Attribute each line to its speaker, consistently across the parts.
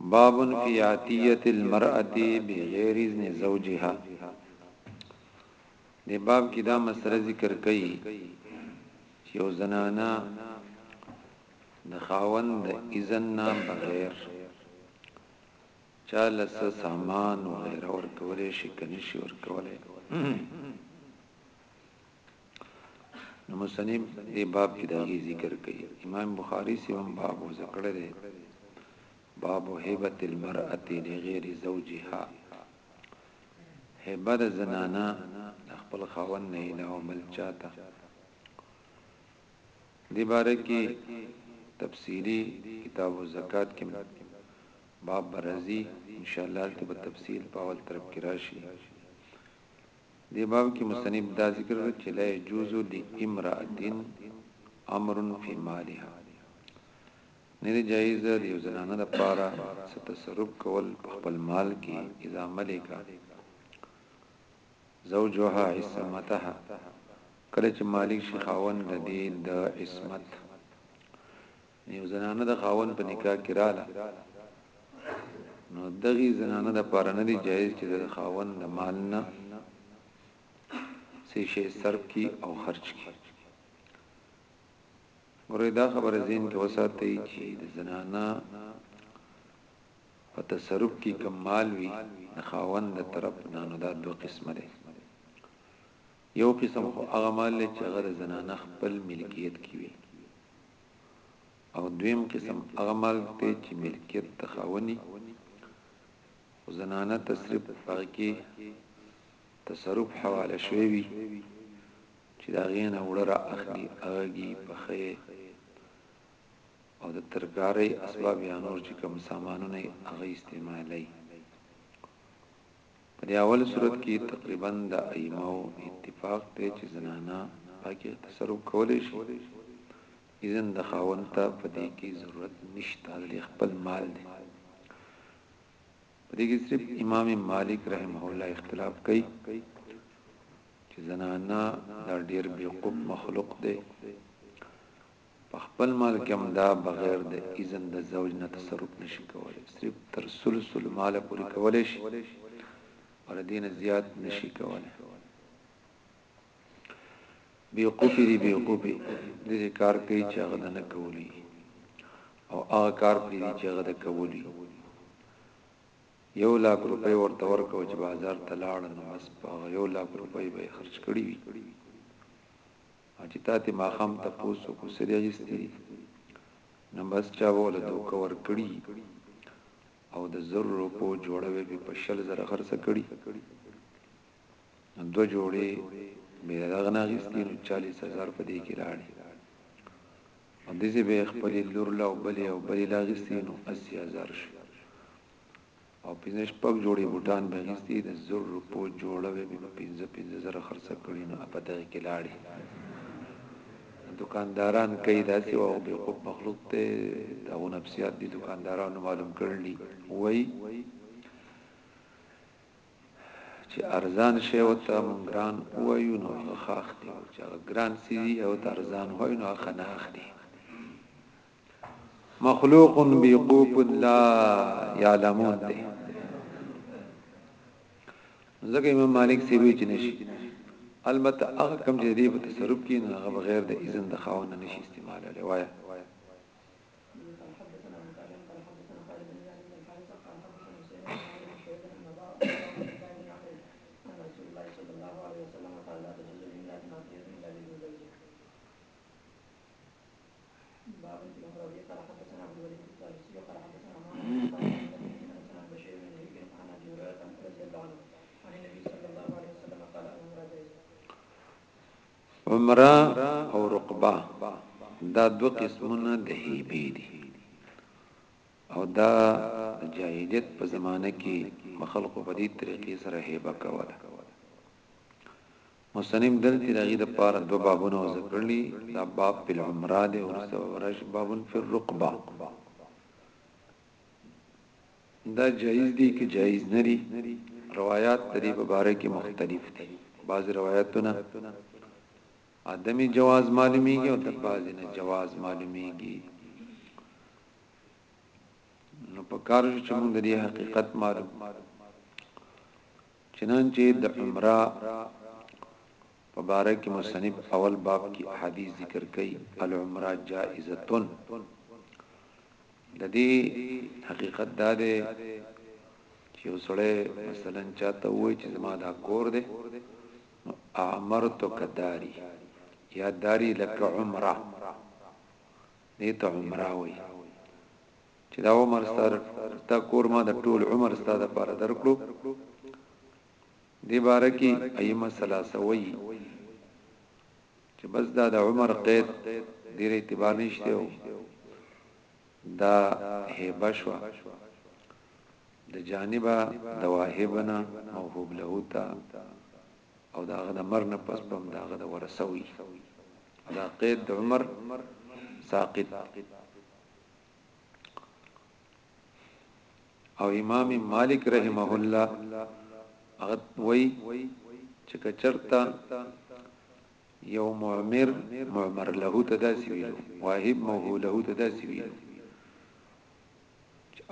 Speaker 1: باب فی عتیه المرأه بغیر اذن زوجها د باب کې دا مسله ذکر کړي چې یو زنانا د خاوند د اذن نه بغیر چاله سامان و غیره ورکولې شي کني شي ورکولې نو مصنف دې باب کې دا ذکر کوي امام بخاری سي هم باب ذکر دی باب هبت المرأه لغیر زوجها هبت زنانا خپل خاون نه علاوه بل چاته دې باره کې تفصیلی کتاب الزکات کې باب برزي ان شاء الله ته په تفصیل په اول طرف کې راشي دې باب کې مصنف دا ذکر کړ چې لا يجوز لامرأة امر فی مالها نه دی جایز د یو زنانه لپاره څه تصرف کول په خپل مال کې اذا ملکا زوجها عصمتها کله چې مالک شي خاوند د دې د عصمت یو زنانه د خاوند په نکاح کې رااله نو دغي زنانه د پاره نه دی جایز چې د خاوند د مال نه سې شي صرف کی او خرج کی ګوره دا خبره زین کې وساتئ چې د زنانا په تصرف کې کمال وي د خاوند د طرف نه نو دا دوه قسمه دي یو قسم خو هغه مال چې هغه د زنانا خپل ملکیت کې وي او دویم قسم هغه مال دی چې ملکیت د خاوند وي خو زنانه تصرف هغه کې تصرف حواله شوی وي چې دا غینه وړه را اخلي هغهږي پخې او د ترګارۍ اسباب یا نور چې کوم سامانونه هغه استعمالي په دې اول صورت کې تقریباً د ائمهو اتفاق دی چې زنانه په کې تصرف کولی شي، اذن د خاوند ته په دې کې ضرورت نشته، د خپل مال دی. په دې کې صرف امام مالک رحمه الله اختلاف کوي چې زنانه دا ډیر بې قوت مخلوق دی په خپل مال کې هم دا بغیر د اذن د زوج نه تصرف نه شي کولی صرف تر ثلث المال پورې کولی شي او له دې نه زیات نه شي کولی بیوقوفی دی بیوقوفی د دې کار کوي چې هغه نه کولی او هغه کار پرې دی چې هغه د کولی یو لاک روپۍ ورته ورکو چې بازار ته لاړ نو بس په یو لاک روپۍ به خرج کړی وي او چې تاته ماښام تپوس وکړو څه دې اخیستي دي نو بس چا به ورله دوکه ورکړي او د زر روپو جوړه به پې په شل زره خرڅه کړي نو دو جوړې به دغه نه اخیستي نو چالیس هزار په دې کې لاړي او دزې به خپلې لور له او بلې او بلې له اخیستي نو اسي هزار شو او پنځه شپږ جوړې بوټان به اخیستي، د زر روپو جوړه به مې په پنځه پنځه زره خرڅه کړي، نو په دغې کې لاړې. نو دوکانداران کوي داسې وه، خو بېوقوف مخلوق دی، د هغو نفسیات دې دوکاندارانو معلوم کړل دي، وايي چې ارزان شی ورته موږ ګران ووایو، نو هغه ښه اخلي او چې هغه ګران څه دي، هغه ورته ارزان ووایو، نو هغه ښه نه اخلي. مخلوق بی قوف لا يعلمون دی ځکه امام مالک سی وی چې نشي البته هغه کم چې دی په تصرف کې نه هغه بغیر د اذن د خاوند نشي استعمال لري وای عمره او رقبه دا دو قسمونه د هیبی دي او دا جاهلیت په زمانه کې خلکو په دې طریقې سره هیبه کوله مصنف دلته د هغې لپاره دوه بابونه وضع کړل دي، دا باب فی العمرة دی او وروسته به راشي باب فی الرقبة. دا جائز دي که جائز نه دي، روایات د دې په باره کې مختلف دي، بعضې روایتونه عدم جواز معلومېږي او د بعضې نه جواز معلومېږي، نو پکار شو چې موږ د دې حقیقت معلوم. چنانچه د عمره په باره کې مصنف اول باب کې احادیث ذکر کړي العمره جائزه د دې حقیقت دا دی چې وسړی مثلا چاته وای چې زما دا کور دی امرت کداری یا داری لک عمره دې ته عمره وای چې دا عمر ستا ستا کور ما د ټول عمر ستا د پاره درکړو دی باره کې ائمه ثلاثه وی چې بس دا د عمر قید ډیر اعتبار نشته او دا هبه شو د جانبه د واهبنا موهوب له تا او داغه د مرنه پس پم داغه د ورسوي دا قید د عمر ساقط او امام مالک رحمه الله هغه وای چې کچرتا یو معمر معمر له تداسی ویلو واهب موه له تداسی ویلو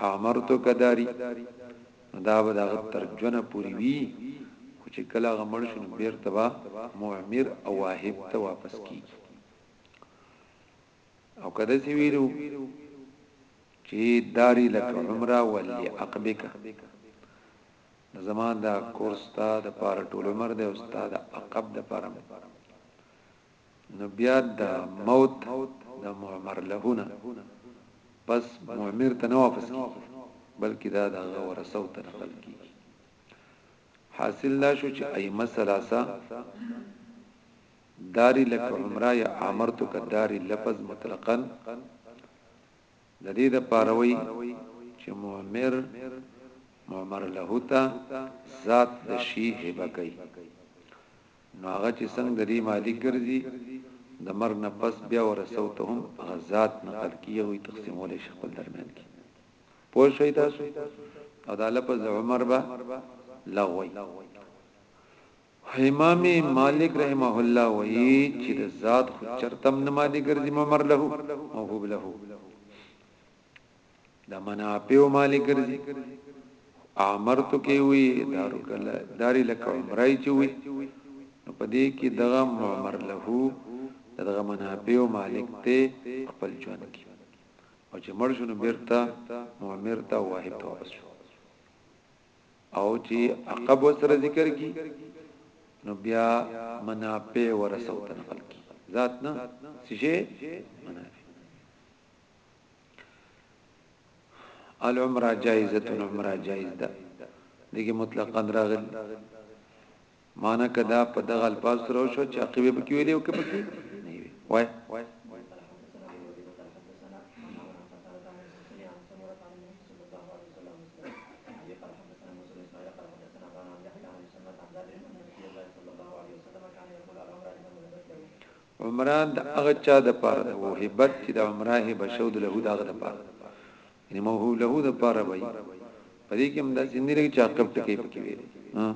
Speaker 1: امرتو کداری دا به دغه ترجمه پوری وی خو چې کله غمړ شنو بیرته با معمر او واهب ته واپس کیږي او که داسې ویلو چې داری لک عمره ولعقبک نو زما دا کورس تا د پاره ټول عمر دی او ستا د عقب د پاره نو بیا د موت د معمر لهونه پس معمر ته نه واپس کی بلکې دا د ورثو ته نقل کی حاصل لا شو چې ائمه ثلاثه داري لک عمرا یا آمرتک داري لفظ مطلقاً د دې د پاره وي چې مؤمر مؤمر له ته ذات د شی هبه کوي نو هغه چې څنګه د دې مالک ګرځي د مرګ نه پس بیا ورسو ته هم غزاد نقل کیه وي تقسیمول شي خپل درمیان کې پوه شئ تاسو او دا لفظ عمر با لغوي امام مالک رحمه الله وایی چی د ذات خو چرته هم نه مادی ګرځی ممر له موهوب له د منافع مالک ګرځی امرتو کې وی دارو کله داری لکه عمرای چې وی نو پدې کې دغه معمر له دغه منافع مالک ته خپل ژوند کې او چې مړ شنو بیرته معمر ته واحد ته واپس شو او چې عقب سره ذکر کی نو بیا منافع ورسو تنقل کی ذات نه سشه منافع العمره جائزه عمره جائز ده دغه مطلقاً راغل معنی که دا په دغه الفاظ سره وشو چې عقیبه پکې ویلې او که پکې نه وي وای عمران د هغه چا د پاره د وهبت چې د عمره هبه شود له دغه د پاره یعنی موهوب له د پاره وای په دې کې هم دا سندې لري چې عقب ټکی پکې وي ها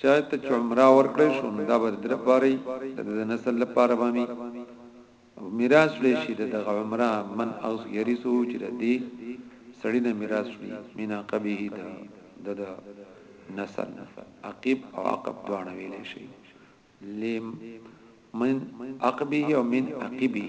Speaker 1: چا ته چې عمره ورکړی شو نو دا به د ده لپاره وي د ده د نسل لپاره به هم وي او میراث وړی شي د دغه عمره من اغس یریثه چې د دې سړي نه میراث وړي من عقبه د د ده نسل نه عقب او عقب دواړه ویلی شي لیم من عقبه او من عقبه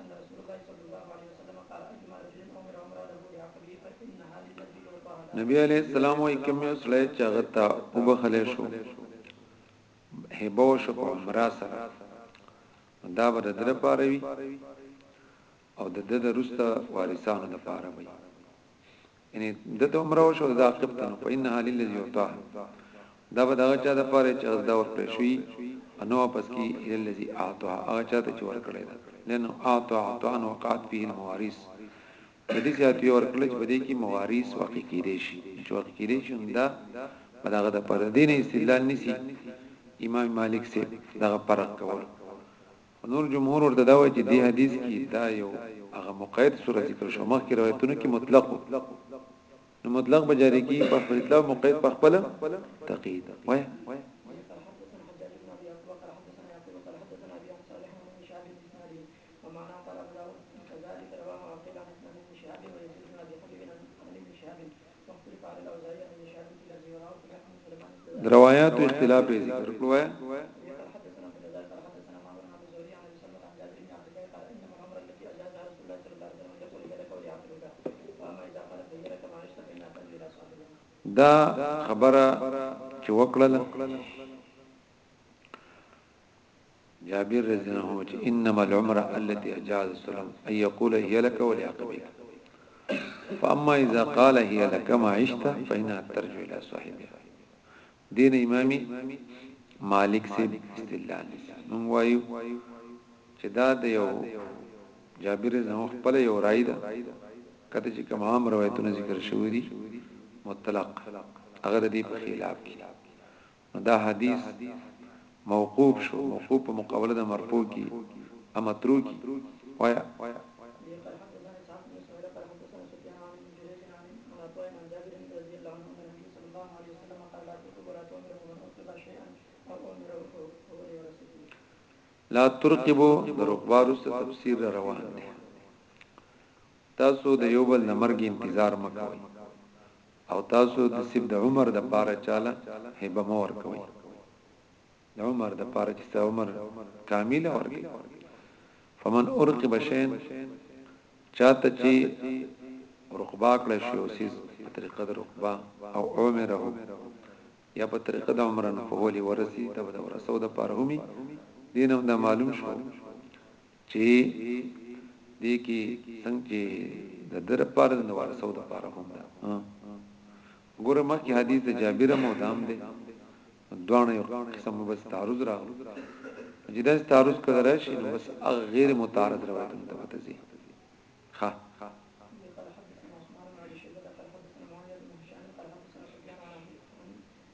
Speaker 1: ان
Speaker 2: رسول الله صلی الله علیه وسلم قال ايما رجل عمر عمره له بعقبه فانها للنبي وطه لها
Speaker 1: نبی علیہ السلام وای کوم یو سړی چې هغه ته وبخلې شو هبو شو په عمره سره دا به د در پاره وي او د د رسته وارثانو د پاره وي یعنی دته عمره وشو د عاقب ته نو فإنها للذي اعطاها دا به دغه چا د پاره چې غزدا ورکړې شوی انو واپس کی الى الذي اعطاها هغه چا ته چې ورکړې ده لنو اعطا اعطا ان وقعت فيه المواريث د دې سیاتوی ورکړل چې بده کې مواريث واقع کېدې شي چې واقع کېدې شي دا بداغه د پر دین استدلال نسی امام مالک سے دغه فرق کول خو نور جمهور ورته دا وايي چې دې حديث کې دا يو هغه مقيد صورت ذکر شو مخکې روایتونو کې مطلق و نو مطلق به جاری کی په خپل اطلاق مقید په خپل تقید وای روایاتو اختلاف یې ذکر کړو دا خبره چې وکړل جابر رضی الله عنه چې انما العمره التي اجاز السلام ان يقول هي لك ولعقبك فاما اذا قال هي لك ما عشت فانها ترجع الى صاحبها دین امامي مالک سے استدلال نو وایو چې دا د یو جابر رضی الله خپل یو رائے ده کته چې کوم عام روایتونه ذکر شوی دي مطلق هغه دې په خلاف کې نو دا حديث موقوف شو موقوف په مقابله د مرفوع کی ا متروک کی وایا لا ترقبو د رکبارو څخه تفسیر را روان دي تاسو د یو بل نمرګ انتظار مکوئ او تاسو د صرف د عمر د پاره چاله هبه مه ورکوي د عمر د پاره چې ستا عمر کامل ورکي فمن ارقب شین چاته چې رقبا کړ شو سیز په طریقه د رقبا او عمره یا په طریقه د عمرن فولی ورسی د ورسو د پاره همي دینم دا معلوم شو چي دې کي څنګه چي د ده د پاره د وارثو د پاره هم ده ګوره مخکي حدیث د جابر مو دام دی دوانه یو قسم بس تعرض راغلو چې دا تعرض کړه راشي نو بس هغه غیر متعارض روایت ته پته زی ها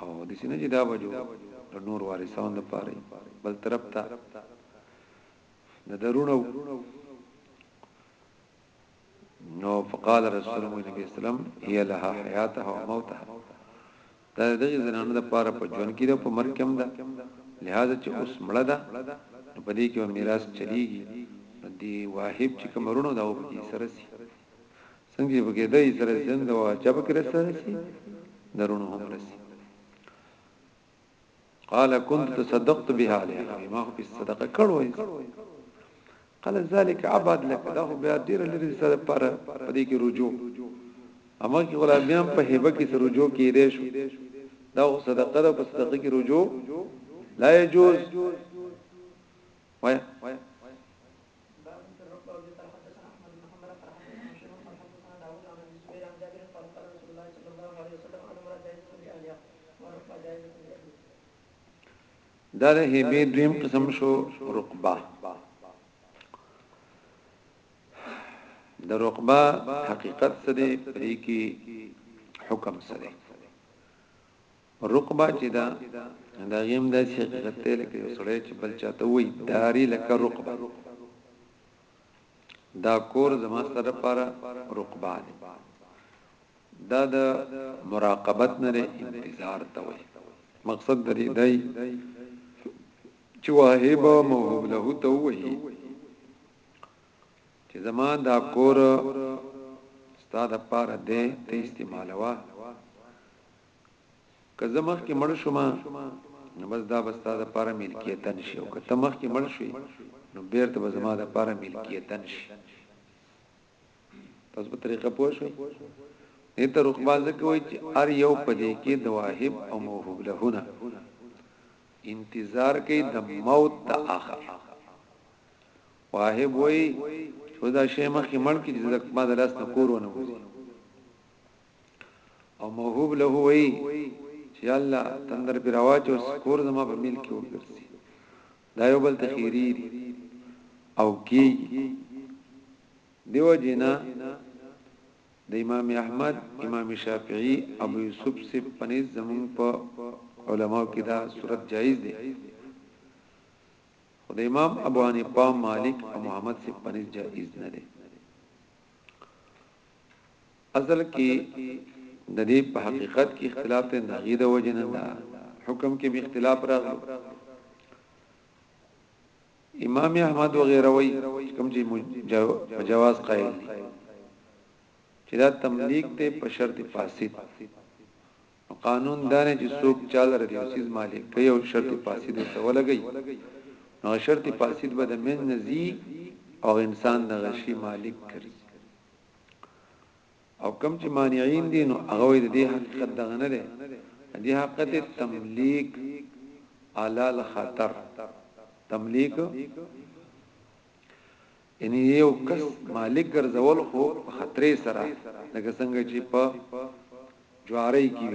Speaker 1: او د سینې چې دا بجو د نور وارثان د پاره بل طرف ته د درونو نو فقال رسول الله نبی اسلام هي لها حياتها وموتها دا د زنانو د پاره په ژوند کې د په مرګ کې هم ده لہذا چې اوس مړه ده په دې کې میراث چلیږي دی واهب چې کومرونو دا وبږي سرسي څنګه چې په کېده یې سره زند او چا په کې رسره شي درونو هم رسي قال كنت تصدقت بها عليه ما هو صدقه کړو قال ذلك عبد لك دا خو بیا ډیر لري سره پر پدې کې رجوع اما کې ولا بیا په هبه کې سره رجوع کې دې شو دا صدقه ده په صدقه کې رجوع لا يجوز وایه. دا د هیبه دویم قسم شو رقبه د رقبه حقیقت سره پرې کې حکم سره رقبه چې دا دا غیم د حقیقت ته لکه یو سړی چې بل چاته وای داری لکه رقبه دا کور زما سره پاره رقبه دی دا د مراقبت نه انتظار ته وای مقصد درې دی چې واهب موهوب له ته وای چې زما دا کور ستاده پاره دی ته استعمالوا که زه مخ کې مړ شوم نو بس دا بستا د پاره ملکیتن شي او که ته مخ کې مړ شوي نو بیرته به زما د پاره ملکیتن شي تاسو په طریقه پوه شئ دې ته رقبه ځکه وایي چې ار یو پدې کې د واهب او موهوب لهونه انتظار کوي د موت ته اخر واهب وایي چې دا شی مخکې مړ کې چې زکه ما د لاس نه کورونه وځي او موهوب له وی چې الله تندر پر واچو سکور زما په ملک کې وګرځي دا یو بل تخیری دی او کی دیو جنا د امام احمد امام شافعی ابو یوسف سے پنځ زمون په علماء کې دا صورت جایز دی خو د امام ابو حنیفه مالک او محمد سے پنځ جایز نه دی اصل کې د دې په حقیقت کې اختلاف ته نغې د وجه نه دا حکم کې به اختلاف راغلو امام احمد وغيرها وي کوم چې جواز قائل دي چې دا تملیک ته په شرط فاسد قانون دار چې څوک چال ردی اوسیز مالک کوي او شرط فاسد ته ولګي نو شرط فاسد به د من نزي او انسان د غشي مالک کړي او کم چې مانعين دي نو هغه د دې حقیقت دغه نه دی دې حقیقت تملیک علال خطر تملیک یعنی یو کس مالک ګرځول خو خطرې سره لکه څنګه چې په جواری کې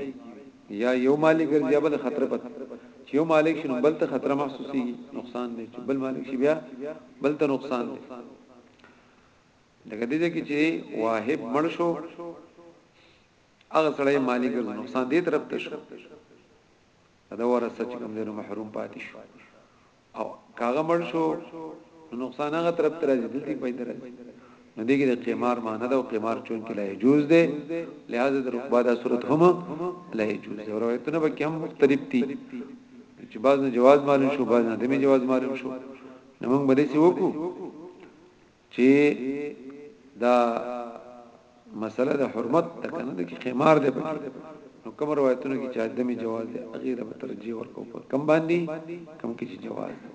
Speaker 1: یا یو مالک ګرځي بل خطر پته چې یو مالک شنو بل ته خطر محسوسي نقصان دی چې بل مالک شي بیا بل ته نقصان دی لکه دې کې چې واهب مړ شو هغه سړی مالی ګرځ نقصان دې طرف ته شو دا ورسه چې کوم دینو محروم پاتې شو او کاغه مړ شو نقصان هغه طرف ته راځي دلته پیدا راځي نو دې کې د قمار معنی دا او قمار چون کې لا يجوز ده لہذا د رکبه دا صورت هم لا يجوز ده روایتونه به کوم مختلف دي چې بعض نه جواز معلوم شو بعض نه دمه جواز معلوم شو نو موږ به دې وکړو چی دا مسله د حرمت ده کنه د کی قمار ده پکې نو کوم روایتونو کې چې عدم جواز ده هغه ته ترجیح ورکو په کم باندې کم کې چې جواز ده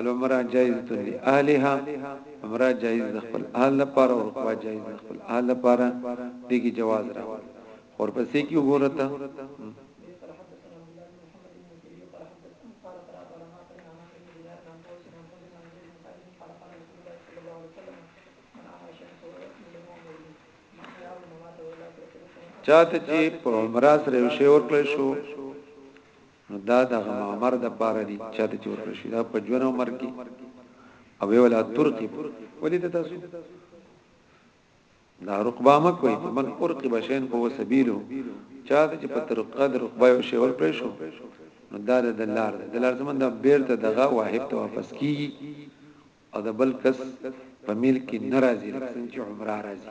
Speaker 1: العمره جائزه لاهلها عمره جائز د خپل اهل لپاره او رکوع جائز د خپل اهل لپاره دي کې جواز راوړي ورپسې کې وګوره ته چاته چې په عمره سره یو شی ورکړل شو نو دا د غمامر د پاره دي چاته چې ورکړل شي دا په ژوند عمر کې او ویلا ترقی ولې ته تاسو دا رقبه مه کوي من ارقب شین په سبیلو چا چې په طرقه د رقبه یو شی ورکړې شو نو دا د دلار د دلار زمند بیرته دغه واهب ته واپس کیږي او د بل کس په ملک کې ناراضي لکه چې عمره راځي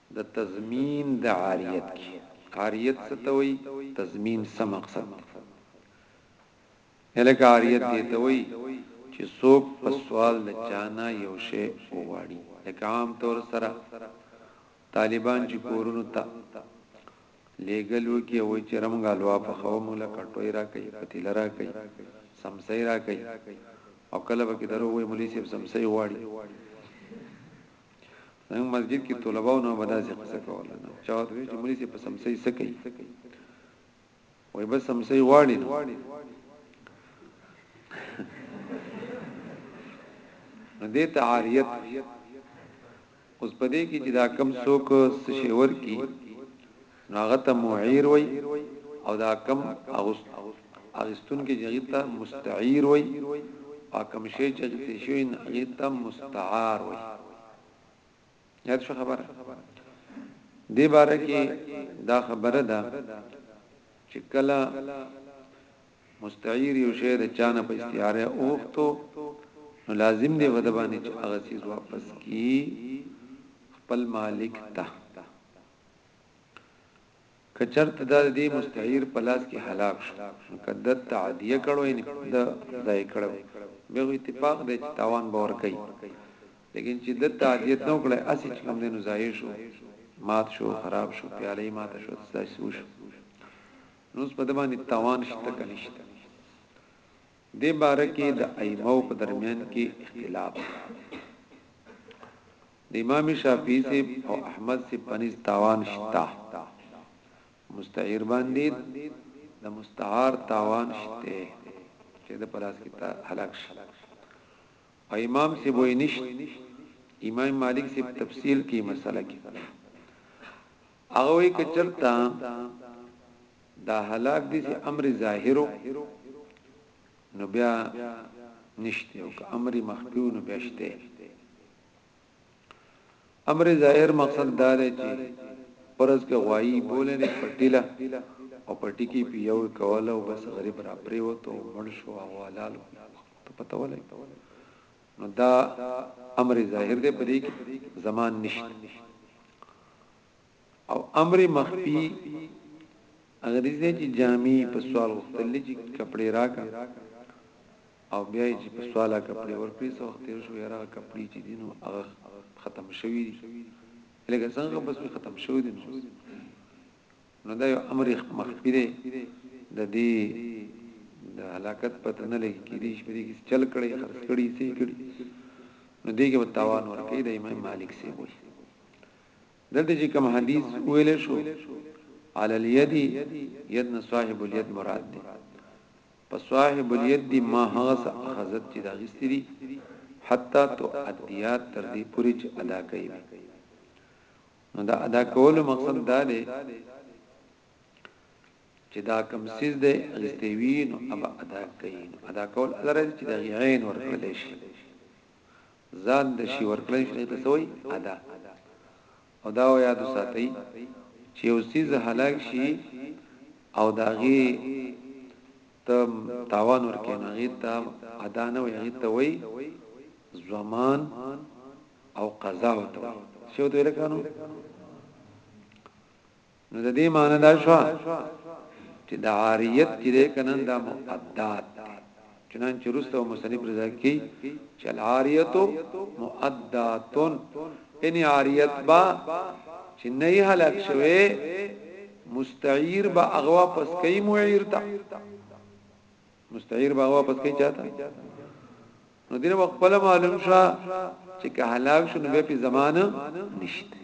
Speaker 1: د تضمین د عاریت کی عاریت څه ته وایی تضمین څه مقصد دی هلکه عاریت دی ته وایی چی څوک په سوال د چانه یو شی وغواړی لکه عام طور سره طالبان چی کورونو ته لیګل وکی وای چی رمګا لوا په خو مولا کټوی را کوي پتیل را کوي سمسای را کوي او کله به کې درو وای مولوی صاحب سمسای غواړي زموږ مسجد کی طلبه وو نو به داسی قصه کوله نو چا ورته ویل چې مولوی صاحب په سمسۍ څه کوي وای بس سمسۍ غواړي نو دې ته عاریت اوس پدې کې چې دا کم څوک سشور کی نو هغه ته معیر وایي او دا کم اغستونکي چې هغه ته مستعیر وایي او کم شی چې اغستل شوی نه هغه ته مستعار وایي یاد شو خبره دې باره کې دا خبره ده چې کله مستعیر یو شی د چانه په استعاره اوختو نو لازم دی ودبانې چې هغه سیز واپس کی خپل مالک ته که چرته دا د دې مستعير په لاس کې هلاک شو نو که ده تعديه کړو يعنې ده ځای کړو بيا خو اتفاق دی چې تاوان به ورکوي ليکن چې ده تعديت نه وکړی هسې چې کوم دی نو ضايع شو مات شو خراب شو پياله يې ماته شوه څه داسې وشو نو اوس په ده باندې تاوان شته که نشته دې باره کې د ائمو په درمیان کې اختلاف دی د امام شافعی صیب او احمد صیب په نزد تاوان شته مستعیر باندی د مستعار تاوان شته چې د پلاس کې تا هلاک شي او امام صیب وای نشت امام مالک صیب تفصیل کې مسله کې هغه وی کچرتا دا هلاک دي چې امر ظاهرو نو بیا نشته او امر مخفیو نو بیا شته امر ظاهر مقصد دا دی چې پرز کې غوایي بولې نه پټیله او پټی کې پیوي کوله او بس غریب را پریوته او مړ شو او حلال ته پته ولې نو دا امر ظاهر دی په دې کې زمان نشته او امر مخفي هغه دې چې جامي په سوال وختل چې کپڑے راکا او بیا چې په سواله کپڑے ورکړي څو وخت تیر شو یاره کپڑے چې دینو هغه ختم شوی دي لکه څنګه بس ختم شو دي نو دا یو امر مخفي دی د دې د هلاکت پته نه لګي کې دي چې په دې کې چل کړي خرڅ کړي سي کړي نو دې کې تاوان ورکړي د امام مالک سي وایي دلته چې کوم حدیث ویل شو علی الید ید نه صاحب الید مراد دی په صاحب الید دی ما هغه حضرت چې دا غستی دي حتا تو ادیات تر دې پوری چې ادا کوي نو دا ادا کولو مقصد دا دی چې دا کم سیز دی غستوی نو ابا ادا کین ادا کول الرز چې دا غیعین ورکړل شي ځان د شي ورکړی شی ته څه وایي؟ ادا. او دا یاد وساتئ چې یو څیز هلاک شي او د هغې ته تاوان ورکړي نو هغې ته ادا نه وایي، هغې ته وایي ضمان او قضا ورته وایي. څه ورته ویل کېږي؟ نو د دې معنی دا شو چې د عاریت چې ده کنن دا مؤدات چنانچه رسته او مصنف رضا کی چې العاریت مؤدات ان عاریت با چې نه هلاک شوه مستعیر با اغوا پس کوي معیر تا مستعیر با اغوا پس کوي چاته نو دینه خپل معلوم شوه چې که هلاک شونه به په زمانه نشته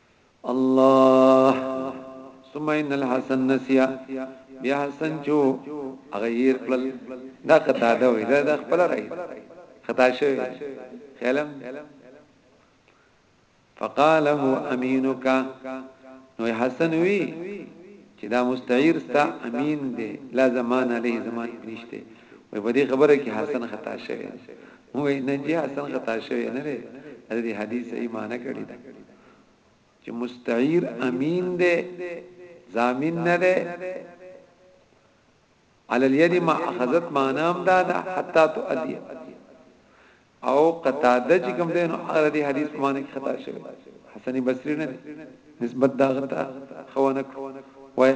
Speaker 1: الله ثم ان الحسن نسيا بیا حسن چو هغه ير کړل دا قطا دا وی دا خپل راي خطا شوی خیالم فقال هو امينك نو حسن وی چې دا مستعير ستا امين دی لا زمان عليه زمان نشته وي په دې خبره کې حسن خطا شوی هو نه جی حسن خطا شوی نه دی د دې حدیث صحیح معنی کړی دا چې مستعیر امین دی ضامن نه دی علی الید ما اخذت معنام دا دا حتا تؤدی او قتاده چې کوم دی نو هغه دې حدیث معنی خطا شوی حسن بصری نه نسبت دا غتا خوانه وای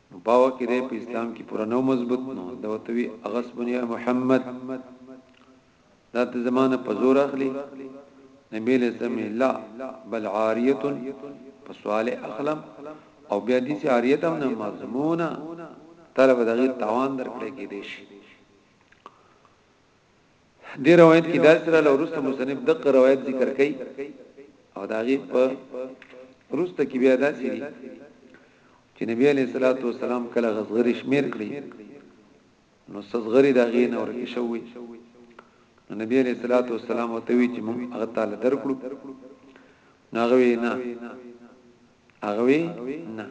Speaker 1: نو باوه کې دی په اسلام کې پورا نو مضبوط نو دا وتوی اغسبنی محمد دا ته زمانه په زور اخلي نبی له سم لا بل عاریه په سوال اخلم او بیا دې چې عاریه تم نه مضمونه طلب دغه تاوان درکړي کې دي شي دې روایت کې داسې را لورسته مصنف دغه روایت ذکر کړي او داغه په روسته کې بیا داسې دي چې نبی علیہ الصلوۃ والسلام کله غزغری شمیر کړی نو سزغری دا غي نور کې شوی نو نبی علیہ الصلوۃ والسلام او توی چې مونږ هغه تعالی درکړو ناغوی نه هغه نه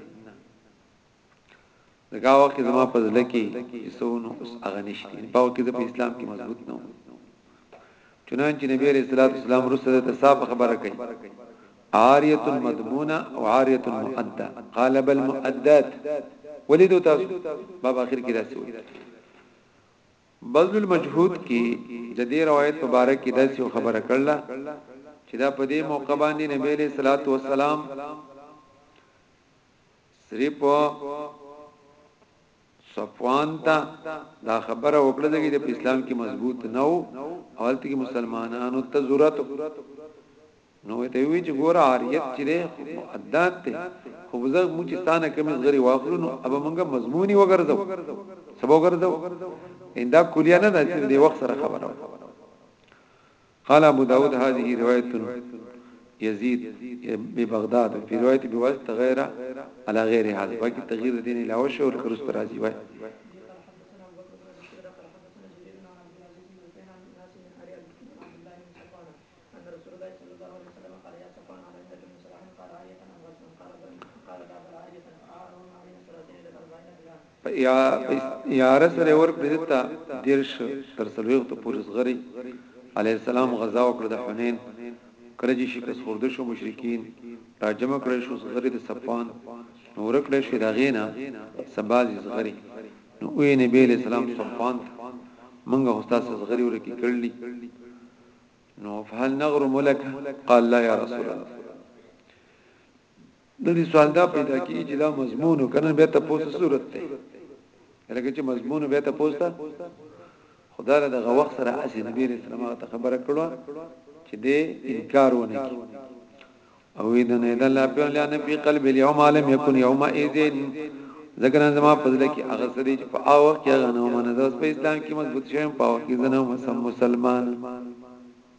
Speaker 1: دغه وخت زما په ځل کې سونو اوس هغه نشته په وخت کې د اسلام کې مضبوط نه چنانچه نبی رسول الله اسلام رسول ته صاحب خبره کوي عاریه مضمونه او عاریه مؤده قال بل مؤدات ولیدو تاسو باب اخر کې راځي بذل المجهود کې د دې روایت مبارک کې داسې خبره کړله چې دا په دې موقع باندې نبی له صلوات و سلام صرف صفوان ته دا خبره وکړه دغه د اسلام کې مضبوط نه وو او هلته کې مسلمانانو ته ضرورت نو ته وی چې ګوره عاریت چې ده مؤدات ته خو زه مو چې ستانه کوم غری واخلو نو اب موږ مضمونی وګرځو سبا وګرځو اندا کلیه نه ده چې د وخت سره خبره قال ابو داود هذه روایت يزيد ببغداد في روايه بواسطه غيره على غير هذا باقي تغيير الدين الى وشه والكرس تراجي وای په اعاره سره ورکړي دي تا دیرش تر څلوېښتو پورې زغري علیه السلام غزا وکړه د حنین کله چې شکست خورده شو مشرکین را جمع کړی شو زغري د صفان نو ورکړی شو دا غینا سبازي زغري نو وی نبی علیه السلام صفان منګه هستاس زغري ورکی کړلی نو فهل نغرم لك قال لا يا رسول الله نو دې سوال دا پیدا کیږي چې دا مضمون کنه به ته پوسه صورت ته لکه چې مضمون به ته پوسه خدا له دغه وخت سره اسی نبی رسول الله ته خبره کړو چې دې انکار ونه کی او دې نه د الله په لاره په قلب اليوم عالم يكون يوم اذن ذکر زما فضل کې هغه سړي چې په او وخت کې غنو منځ په اسلام کې مضبوط شوم په وخت کې زنه مسلمان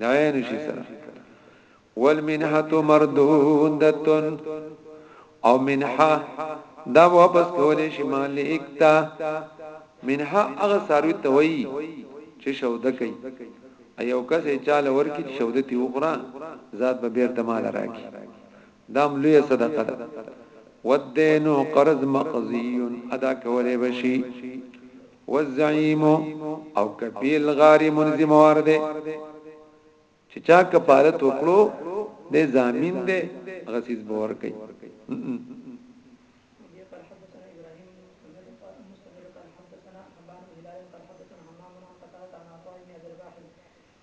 Speaker 1: دعين شي سره والمنحه مردودتن او منحه دا واپس کولې شي مالک تا منحه هغه ساروي ته وای چې شوده کوي ایو کس چاله ورکی چې شوده تی وخوره ذات به بیرته مال راکی دام لوی صدقه ده ودینو قرض مقضی ادا کولې بشي والزعیم او کفیل غاری ملزم ورده چې چا کفالت وکړو د ضامن دی غسیز باور کوي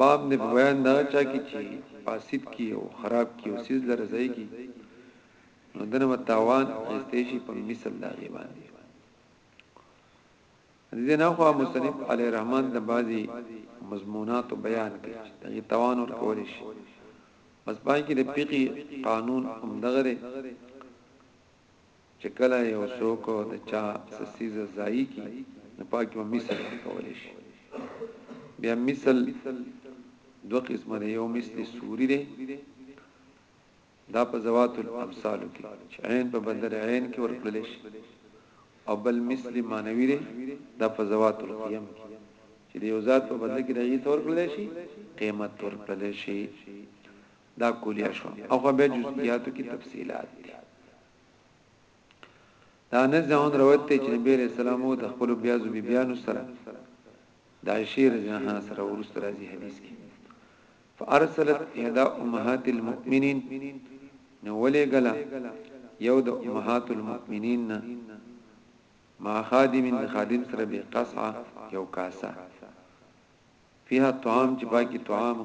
Speaker 1: باب د په بیان د هغه چا کی چی فاسد کی او خراب کی یو څیز لره ځای کی نو دنه به تاوان اخیستی شی په مثل د هغی باندی ددی نه خو مصنف علی رحمت د بعضی مضمونات بیان کړي چې دغه تاوان ور کول شي بس پای کې د فقہی قانون هم دغه چې کله یو څوک د چا څه څیز ځایي کړي نو په هغه کې به مثل ورکولی شي. بیا مثل دوه قسمه دی، یو مثل صوري دی، دا په ذوات الامثالو کې چې عین په بدل عین کې ورکړل شي او بل مثل معنوي دی دا په ذوات القيم کې چې د یو ذات په بدل کې د یې تور کړل شي قیمت تور کړل شي دا کلیه شو او خو به جزئیاتو کې تفصيلات دي دا نه ځاون روایت ته چې نبی رسول الله د خپل بیازو بی بیانو سره د عائشه رضی الله عنها سره ورست راځي حدیث کې فارسلت احدى امهات المؤمنين نو ولې غلا یو د امهات المؤمنین نه ما خادم خادم سره به قصعه یو کاسه فيها الطعام چې پاکي طعام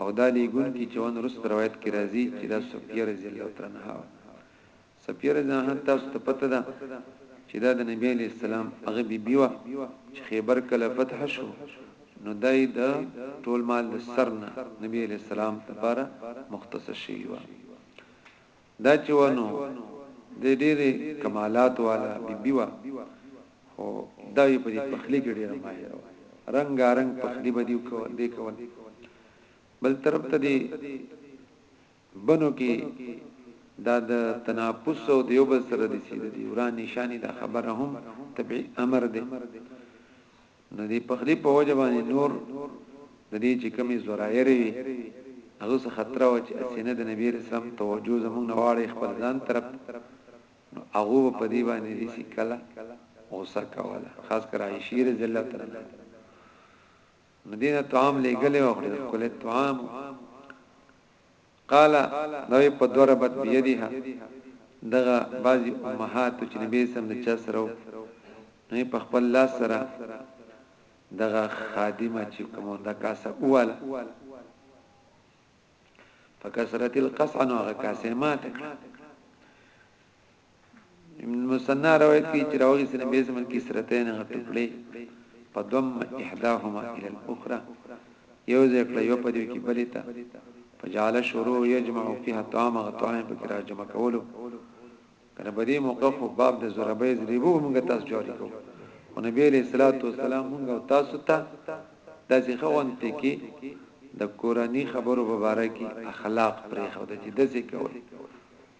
Speaker 1: او دا ليږونکي چې ون رست روايت کې راځي چې دا صفيه رضي الله تعالی عنها صفيه رضي الله عنها تاسو ته پته ده چې دا د نبی عليه السلام هغه بيبي و چې خيبر کله فتح شو نو دای د دا ټول مال د سرنه نبی عليه السلام لپاره مختص شي و دا چې وه نو د ډېرې کمالات واله بي بي وه خو دا وي په دې پخلي کې ډېره ماهره وه رنګا رنګ پخلي به دې کول دې کول بل طرف ته دې بنو کې دا د تناپس او د یو بل سره د سید دی وران نشانی دا خبره هم طبيعي امر دی نو دې پخلی په وجه باندې نور د دې چې کمی زورایې ری هغه څه خطر و چې اسینه د نبی اسلام توجه زموږ نواړې خپل ځان طرف نو هغه په دې باندې دې سې کله غوسه کوله خاص کر عائشې رضی الله تعالی نو دې ته عام لګلې او خپل کله توام قال دوي په ضربت بيدها دغه بعضي امهات چې نبي سم د چا سره نو په خپل لاس سره دغه خادمه چې کوم د کاسه اواله فکسرت القصع نو هغه کاسه ماته کړه المثنی روایت کوي چې راوغي سره به زمن کې سرتين غټپړې په دوم احداهما الى الاخرى یو ذکر یو په دې کې بلې ته فجعل شروع يجمع فيها طعام غطاهم پکې را جمع کولو کنه په دې موقف باب د ضربې ذریبو موږ تاسو جاری کو او نبی عليه الصلاه والسلام موږ تاسو ته داسې خوان ته کې د کورانی خبرو مبارکي اخلاق پرې خو د چې دسې کوي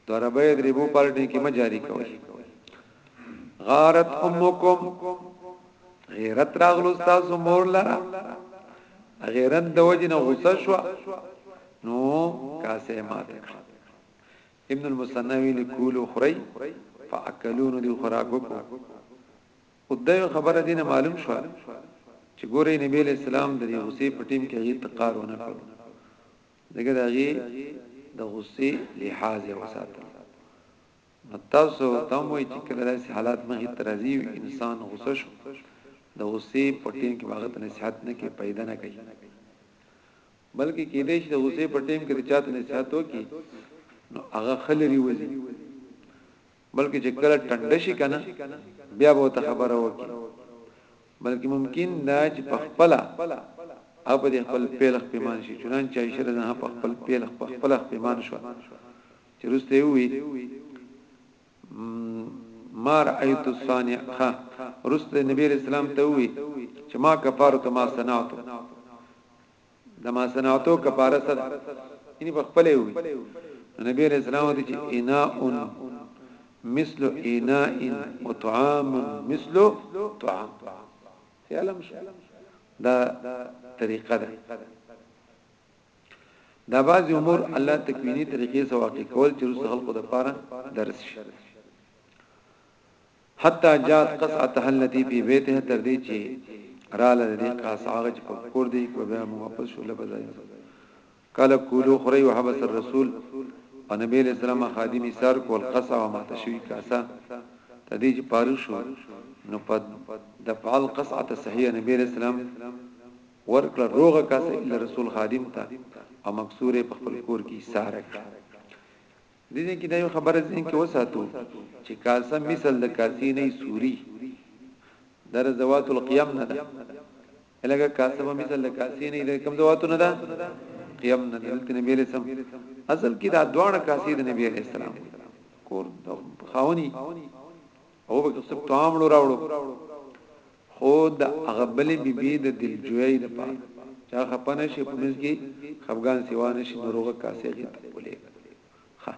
Speaker 1: د ربې دربو پالټي کې مجاري کوي غارت امکم غیرت راغلو تاسو مور لره غیرت د وجنه غوسه شو نو کاسه ماته کړ ابن المسنوی لکول خری فاکلون دی خوراک وکړو او د خبره دینه معلوم شو چې ګورې نبی اسلام د غوسې په ټیم کې هیڅ تقارونه کړو ځکه د هغې د غصې لحاظ یې وساتل نو تاسو تم وایي چې کله داسې حالات مخې ته راځي انسان غصه شو د غصې په ټیم کې هغه ته نصيحت نه کې پیدا نه کوي بلکې کېدې چې د غصې په ټیم کې د چاته نصيحت وکړي نو هغه خلري وځي بلکې چې کله ټنډه شي کنه بیا به ته خبره وکي بلکې ممکن دا چې په خپل او په خپل پیلخ پیمان شي چنان چې عائشه رضی الله په خپل پیلخ په خپل پیمان شو چې رسته وي ما رأيت الصانع خا رسته نبی اسلام ته وي چې ما کفاره ما صنعت د ما صنعتو کفاره څه ده یعنی په خپل وی نبی علیہ السلام ته چې انا ان مثل انا ان او طعام مثل طعام خیالم شو دا طریقه ده دا بعض امور الله تکوینی طریقې سره واقع کول چې رسول خلقو د پاره درس شي حتی جاءت قصعتها التي في بيتها تر دې چې رااله د دې قاصعه هغه چې په کور دی کې بیا موږ واپس شو لبه ځای قال کولو خری وحبس الرسول او نبی علیہ السلام خادم ایثار کول قصا او ماتشوی کاسا تدې چې پاره شو نو په د فعل قصعه صحیح نبی علیہ السلام ورکړه روغه کاسه الا رسول خادم ته او مکسوره په خپل کور کې ایثار کړ دې ځای کې دا یوه خبره ذهن کې وساتو چې کاسه مثل د کاسې نه سوري دا د ذوات القيم نه ده الګه کاسه په مثل د کاسې نه د کوم ذواتو نه ده قيم نه دلته نبی له سم اصل کې دا دوه کاسې د نبی عليه السلام کور خاوني او به څه طعام لور راوړو خو د هغه بلې بي بي د دلجویۍ د پاره چا خپه نه شي په منځ کې خپګان سوا نه شي نو روغه کاسې هغې ته ولېږه خه.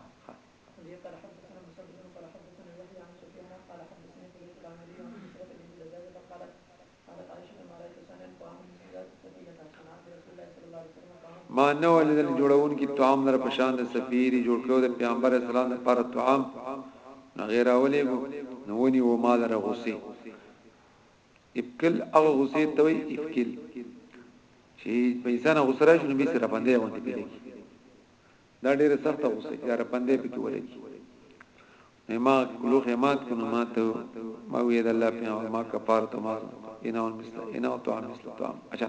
Speaker 1: ما نه ولیدل جوړون کی طعام لر پشان د سفیری جوړ کړو د پیغمبر اسلام لپاره طعام غیر اولیګو نو ونی و مال رغوسی افکل هغه غصه ته وي افکل چې په انسان غصه راشي نو به سره باندې باندې پیږي دا ډیره سخته غصه چې را باندې پکې ولګي ما کلو خیمات کنو ما ته ما وی د الله په نام ما کفار ته ما انا مثل انا تو عن مثل تو اچھا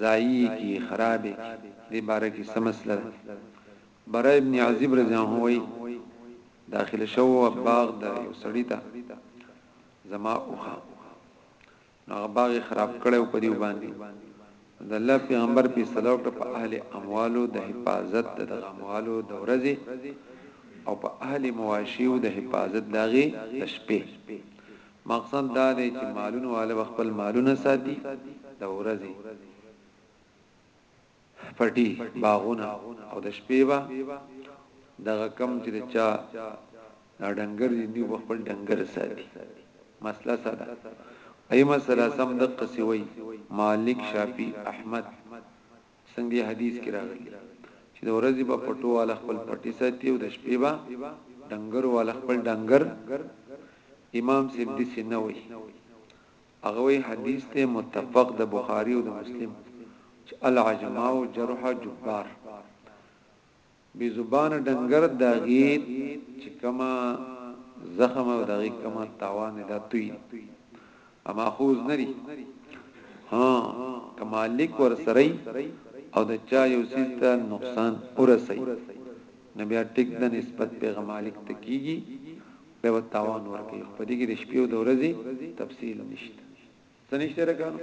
Speaker 1: ځايي يې کي خراب يې کي دې باره کي څه مسله ده برا ابن عازب رضي الله عنه وايي داخل شوو باغ د يو سړي ته زما اوخه نو هغه باغ خراب کړي او په دې باندې د الله پیغمبر په صلو کړ په اهل اموالو د حفاظت د اموالو د ورځې او په اهل مواشیو د حفاظت داغي تشبیه مقصد دا دی چې مالونو واله به خپل مالونه ساتي، د ورځې پټي، باغونه او د شپې به دغه کم چې د چا دا ډنګر دي نو به خپل ډنګر ساتي. مسله څه ده؟ ای مسله سم دقسې وایي مالک، شافعي، احمد څنګه حدیث کې راغلي چې د ورځې به پټو والا خپل پټي ساتي او د شپې به ډنګرو والا خپل ډنګر امام صاحب دې څه نه وي هغه وی حدیث ته متفق د بخاری او د مسلم چې العجماء جرح جبار بی زبانه ډنګر دهغی چی کوم زخم او دهغی کوم تاوان دی دا توی دی او ماخوذ نه دی ها که مالک ورسره یی او د چا یو څیز ته نقصان ورسوی نو بیا ټیک ده نسبت په هغه مالک ته کیږی بیا به تاوان ورکوی خو په دی کی د شپی او د ورځی تفصیل نشته. څه نشته رکان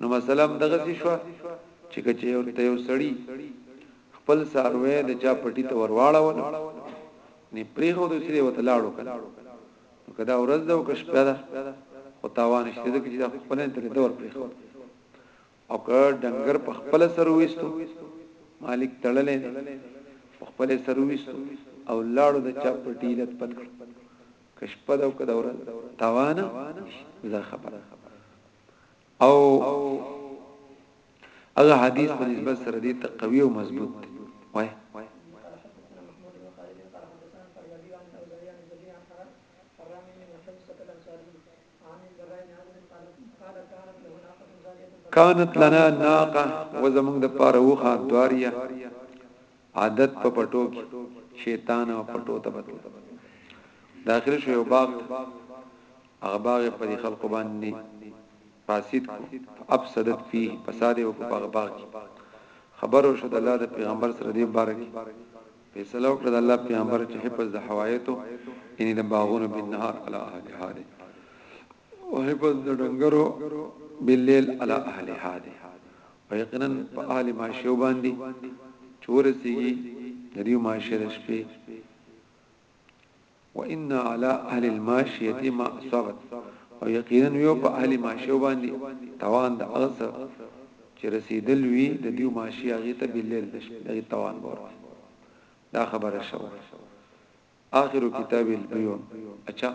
Speaker 1: نو مثلا دغه څه شو چې کچې یو ته یو سړی خپل ساروی د چا پټی ته ورواړو نه پریخو د سری وته لاړو کړه نو کدا ورځ د وکش پیدا خو تاوان شته د چې د خپل تر دور پریخو او که ډنګر په خپل سر وېستو مالک تړلې په خپل سر وېستو او لاړو د چا پټی لټ پټ کړ که شپه ده او که د ورځ توانه زر خبره او هغه حدیث په نسبت سره دی ته قوي او مضبوط دی وای كانت لنا ناقه وزمون د پاره وخه دواریا عادت په پټو کی شیطان او پټو ته بتل داخل شو یو باغ ته هغه باغ په دې خلکو باندې فاسد کو افسدت فيه فساد او په هغه باغ کې خبرو شو د الله د پیغمبر سره دې بارک فیصله وکړه د الله پیغمبر چې حفظ د حوایتو یعنی د باغونو په نهار علی اهلها دې او حفظ د ډنګرو باللیل علی اهلها دې او یقینا په اهل ماشیو باندې چې ورسیږي د دیو ماشیه د شپې وان علی اهل الماشیه ما اصابت او یقینا یو په اهل ماشیو باندې توان د اغس چې رسیدل وی د دیو ماشیه غیته بلیل د شپې توان ور دا خبره شوه آخر کتاب البيوع اچھا